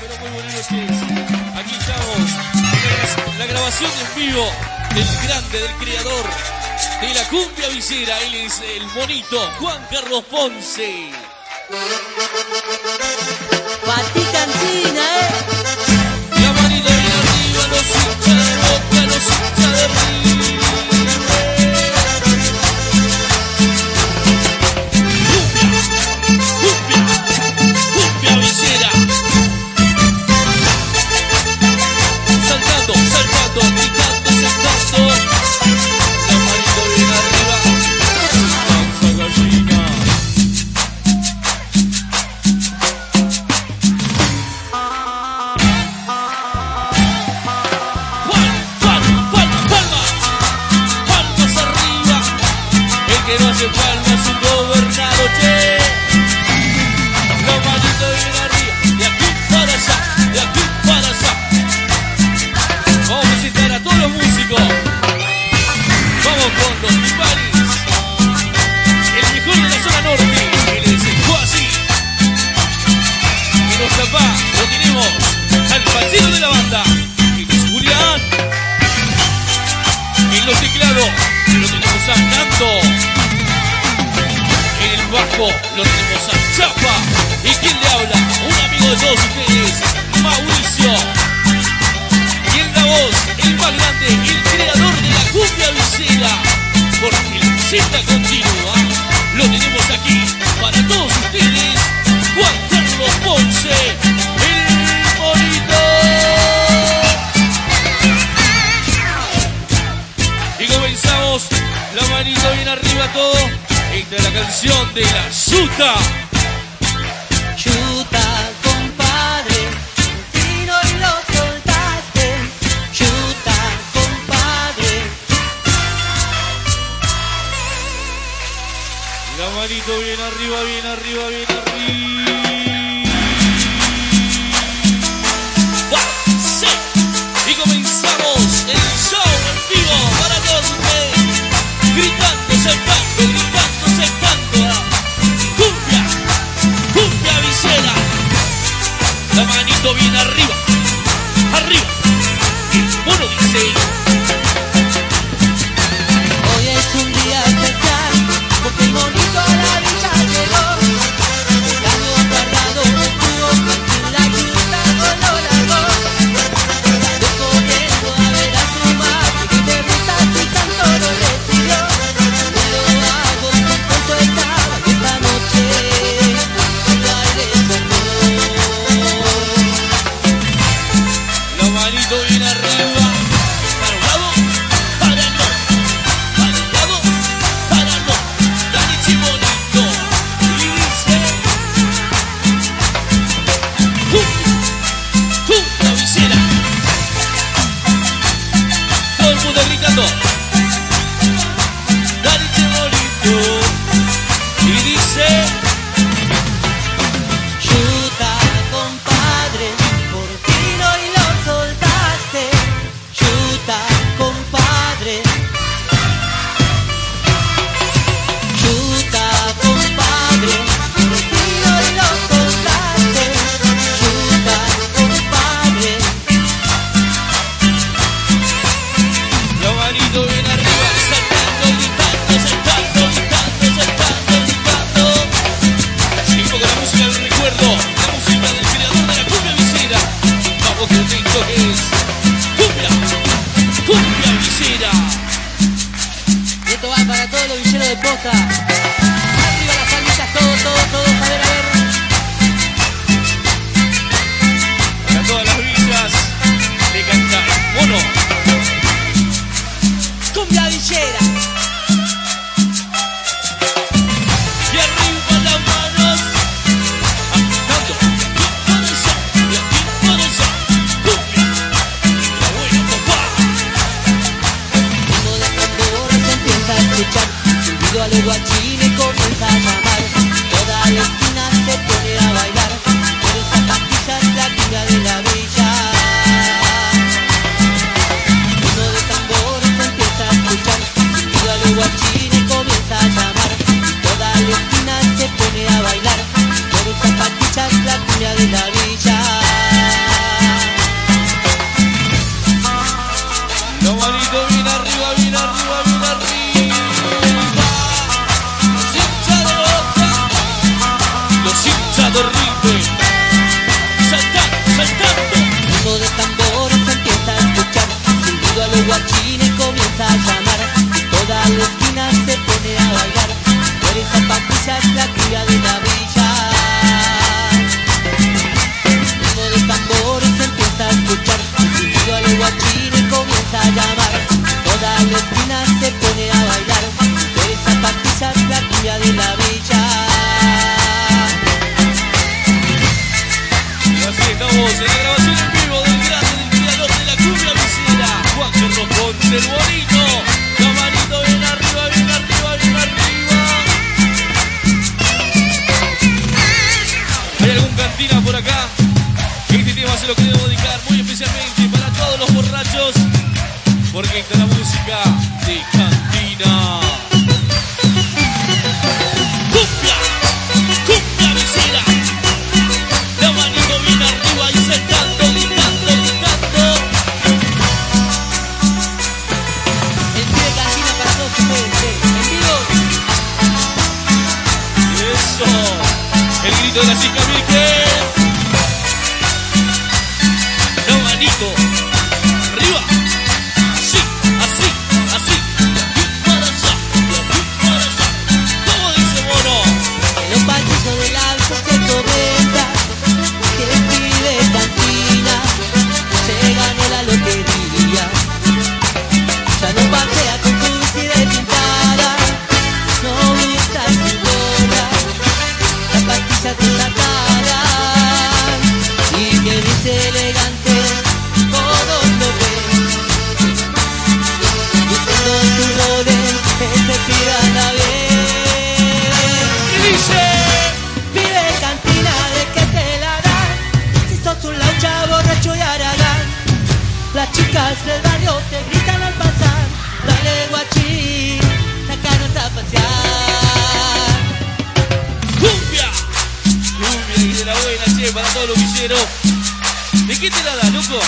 pero muy buenas noches. Aquí estamos. La grabación en vivo del grande, del creador de la cumbia visera. Él es el bonito Juan Carlos Ponce. Patican y de la canción de la Chuta. Chuta, compadre, si no lo soltaste. Chuta, compadre. La manito bien arriba, bien arriba, bien arriba. vive como. What do you bolillo. es elegante, todo lo ve. Y todo su poder es el pirata bien. Y dice: Vive cantina de que te la dan. Si sos un laucha, borracho y aragán. Las chicas del barrio te gritan al pasar. Dale guachín, sacanos a pasear. ¡Cumbia! Cumbia, que de la buena, che, para todos los villeros. ¿De qué la da, loco?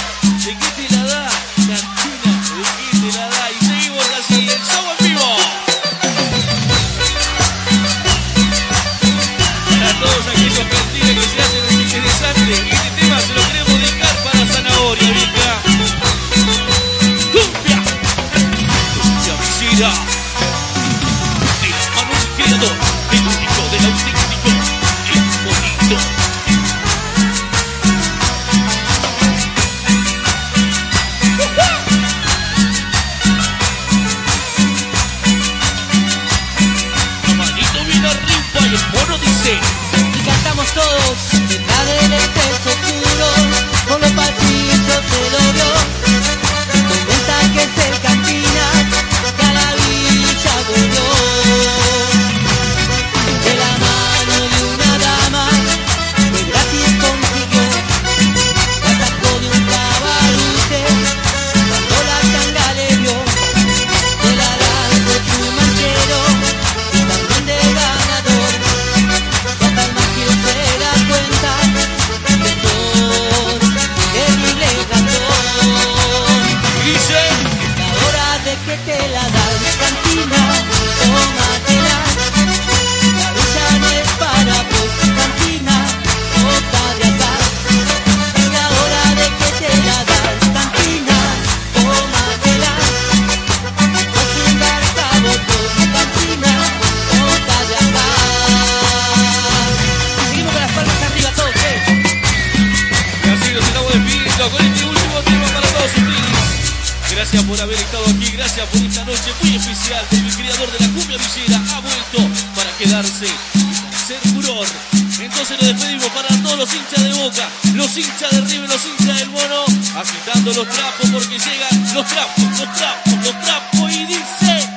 ¿De la da? Y cantamos todos. Detrás del exceso oscuro, con los patitos de logro. Tormenta que cerca camina, que a la villa volvió. noche muy especial del creador de la cumbia villera ha vuelto para quedarse y ser furor. Entonces lo despedimos para todos los hinchas de Boca, los hinchas de River, los hinchas del Bono, agitando los trapos porque llegan los trapos, los trapos, los trapos y dice...